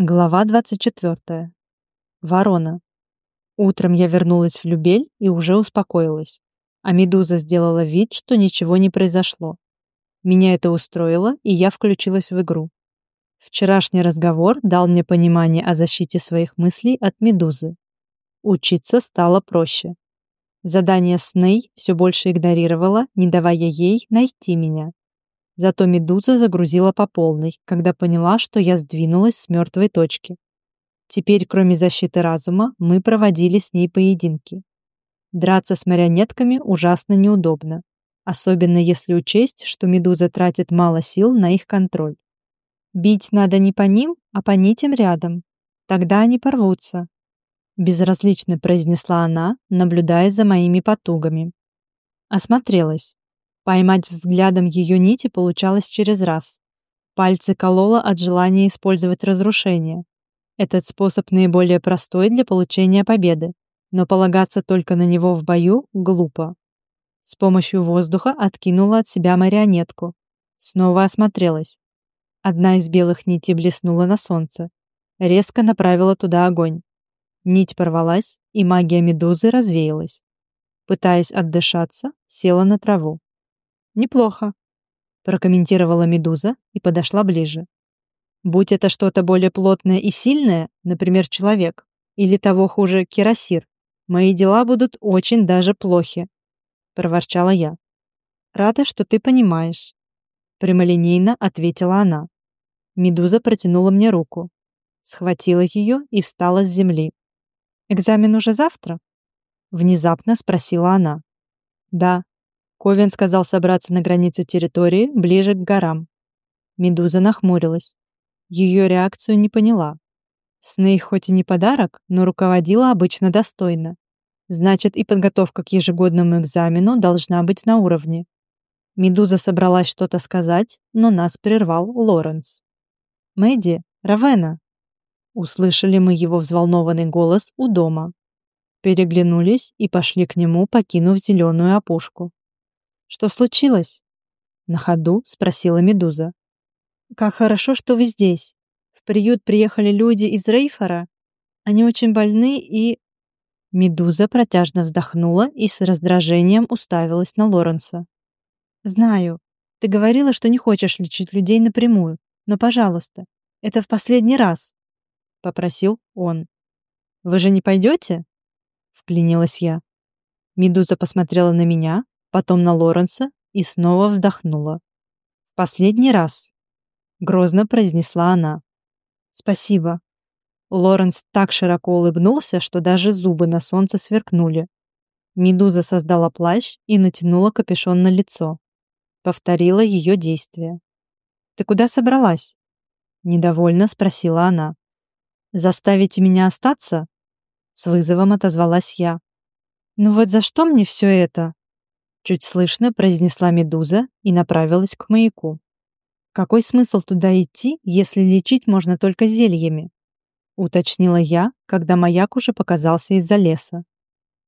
Глава 24. Ворона. Утром я вернулась в Любель и уже успокоилась. А Медуза сделала вид, что ничего не произошло. Меня это устроило, и я включилась в игру. Вчерашний разговор дал мне понимание о защите своих мыслей от Медузы. Учиться стало проще. Задание с Ней все больше игнорировала, не давая ей найти меня. Зато Медуза загрузила по полной, когда поняла, что я сдвинулась с мертвой точки. Теперь, кроме защиты разума, мы проводили с ней поединки. Драться с марионетками ужасно неудобно, особенно если учесть, что Медуза тратит мало сил на их контроль. Бить надо не по ним, а по нитям рядом. Тогда они порвутся. Безразлично произнесла она, наблюдая за моими потугами. Осмотрелась. Поймать взглядом ее нити получалось через раз. Пальцы кололо от желания использовать разрушение. Этот способ наиболее простой для получения победы, но полагаться только на него в бою глупо. С помощью воздуха откинула от себя марионетку. Снова осмотрелась. Одна из белых нитей блеснула на солнце. Резко направила туда огонь. Нить порвалась, и магия медузы развеялась. Пытаясь отдышаться, села на траву. «Неплохо», — прокомментировала Медуза и подошла ближе. «Будь это что-то более плотное и сильное, например, человек, или того хуже, кирасир, мои дела будут очень даже плохи», — проворчала я. «Рада, что ты понимаешь», — прямолинейно ответила она. Медуза протянула мне руку, схватила ее и встала с земли. «Экзамен уже завтра?» — внезапно спросила она. «Да», Ковен сказал собраться на границе территории, ближе к горам. Медуза нахмурилась. Ее реакцию не поняла. Сней хоть и не подарок, но руководила обычно достойно. Значит, и подготовка к ежегодному экзамену должна быть на уровне. Медуза собралась что-то сказать, но нас прервал Лоренс. «Мэдди, Равена!» Услышали мы его взволнованный голос у дома. Переглянулись и пошли к нему, покинув зеленую опушку. Что случилось? На ходу спросила Медуза. Как хорошо, что вы здесь. В приют приехали люди из Рейфора. Они очень больны и... Медуза протяжно вздохнула и с раздражением уставилась на Лоренса. «Знаю. Ты говорила, что не хочешь лечить людей напрямую. Но, пожалуйста, это в последний раз», — попросил он. «Вы же не пойдете?» — вклинилась я. Медуза посмотрела на меня, потом на Лоренса и снова вздохнула. «Последний раз», — грозно произнесла она. «Спасибо». Лоренс так широко улыбнулся, что даже зубы на солнце сверкнули. Медуза создала плащ и натянула капюшон на лицо. Повторила ее действия. «Ты куда собралась?» Недовольно спросила она. «Заставите меня остаться?» С вызовом отозвалась я. «Ну вот за что мне все это?» Чуть слышно произнесла Медуза и направилась к маяку. Какой смысл туда идти, если лечить можно только зельями? Уточнила я, когда маяк уже показался из-за леса.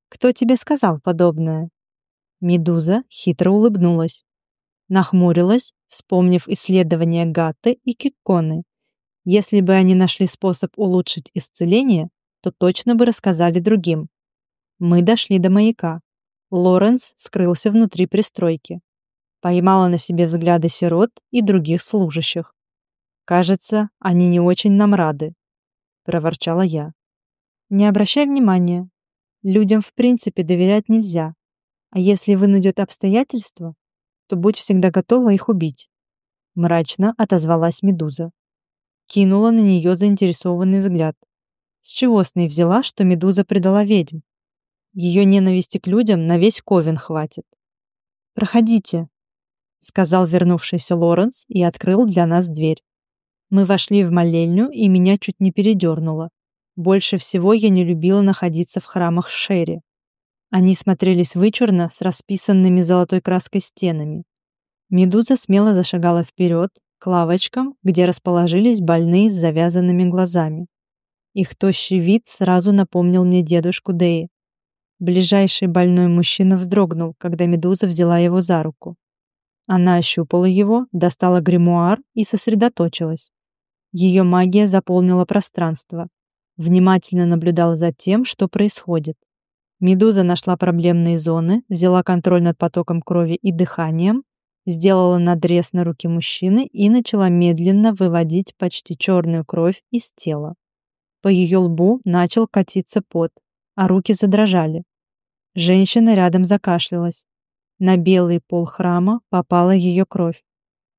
Кто тебе сказал подобное? Медуза хитро улыбнулась. Нахмурилась, вспомнив исследования Гатты и Кикконы. Если бы они нашли способ улучшить исцеление, то точно бы рассказали другим. Мы дошли до маяка. Лоренс скрылся внутри пристройки. Поймала на себе взгляды сирот и других служащих. «Кажется, они не очень нам рады», — проворчала я. «Не обращай внимания. Людям в принципе доверять нельзя. А если вынудят обстоятельства, то будь всегда готова их убить», — мрачно отозвалась Медуза. Кинула на нее заинтересованный взгляд. С чего с ней взяла, что Медуза предала ведьм? Ее ненависти к людям на весь Ковен хватит. «Проходите», — сказал вернувшийся Лоренс и открыл для нас дверь. Мы вошли в молельню, и меня чуть не передернуло. Больше всего я не любила находиться в храмах Шерри. Они смотрелись вычурно, с расписанными золотой краской стенами. Медуза смело зашагала вперед, к лавочкам, где расположились больные с завязанными глазами. Их тощий вид сразу напомнил мне дедушку Дэи. Ближайший больной мужчина вздрогнул, когда Медуза взяла его за руку. Она ощупала его, достала гримуар и сосредоточилась. Ее магия заполнила пространство. Внимательно наблюдала за тем, что происходит. Медуза нашла проблемные зоны, взяла контроль над потоком крови и дыханием, сделала надрез на руке мужчины и начала медленно выводить почти черную кровь из тела. По ее лбу начал катиться пот, а руки задрожали. Женщина рядом закашлялась. На белый пол храма попала ее кровь.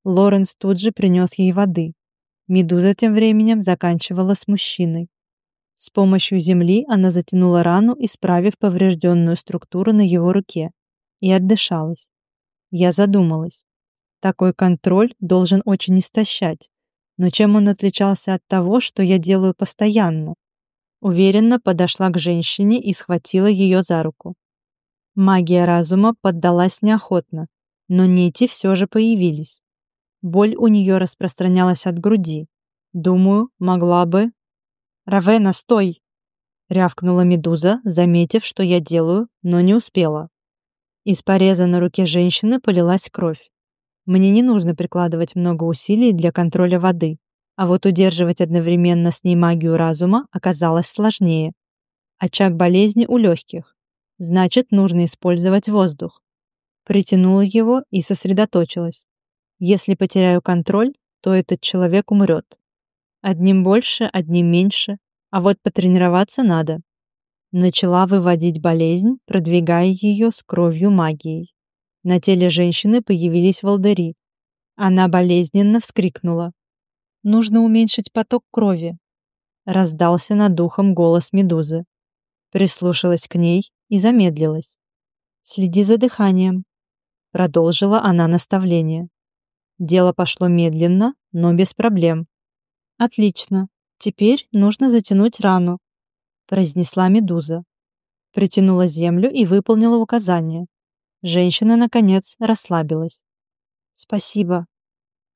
Лоренс тут же принес ей воды. Медуза тем временем заканчивала с мужчиной. С помощью земли она затянула рану, исправив поврежденную структуру на его руке, и отдышалась. Я задумалась. Такой контроль должен очень истощать. Но чем он отличался от того, что я делаю постоянно? Уверенно подошла к женщине и схватила ее за руку. Магия разума поддалась неохотно, но нити все же появились. Боль у нее распространялась от груди. Думаю, могла бы «Равена, стой!» — рявкнула медуза, заметив, что я делаю, но не успела. Из пореза на руке женщины полилась кровь. Мне не нужно прикладывать много усилий для контроля воды, а вот удерживать одновременно с ней магию разума оказалось сложнее. Очаг болезни у легких. Значит, нужно использовать воздух. Притянула его и сосредоточилась. Если потеряю контроль, то этот человек умрет. Одним больше, одним меньше, а вот потренироваться надо. Начала выводить болезнь, продвигая ее с кровью магией. На теле женщины появились волдыри. Она болезненно вскрикнула. «Нужно уменьшить поток крови», — раздался над духом голос медузы. Прислушалась к ней и замедлилась. «Следи за дыханием», — продолжила она наставление. Дело пошло медленно, но без проблем. Отлично. Теперь нужно затянуть рану, произнесла медуза. Притянула землю и выполнила указание. Женщина наконец расслабилась. Спасибо,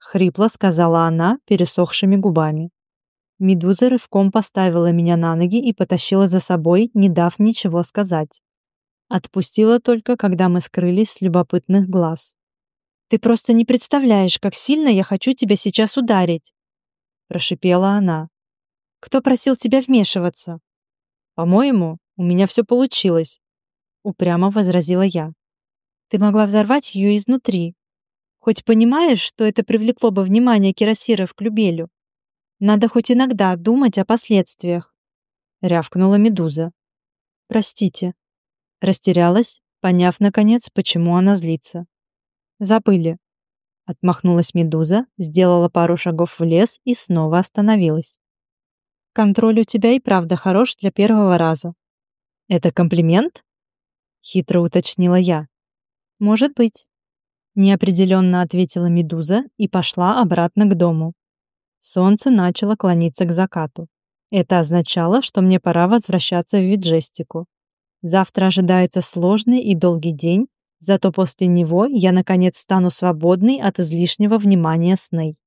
хрипло сказала она пересохшими губами. Медуза рывком поставила меня на ноги и потащила за собой, не дав ничего сказать. Отпустила только, когда мы скрылись с любопытных глаз. Ты просто не представляешь, как сильно я хочу тебя сейчас ударить прошипела она. Кто просил тебя вмешиваться? По-моему, у меня все получилось, упрямо возразила я. Ты могла взорвать ее изнутри. Хоть понимаешь, что это привлекло бы внимание кирасиров к Любелю? Надо хоть иногда думать о последствиях, рявкнула Медуза. Простите, растерялась, поняв наконец, почему она злится. Забыли. Отмахнулась медуза, сделала пару шагов в лес и снова остановилась. Контроль у тебя и правда хорош для первого раза. Это комплимент? Хитро уточнила я. Может быть. Неопределенно ответила медуза и пошла обратно к дому. Солнце начало клониться к закату. Это означало, что мне пора возвращаться в Виджестику. Завтра ожидается сложный и долгий день, Зато после него я наконец стану свободной от излишнего внимания Сней.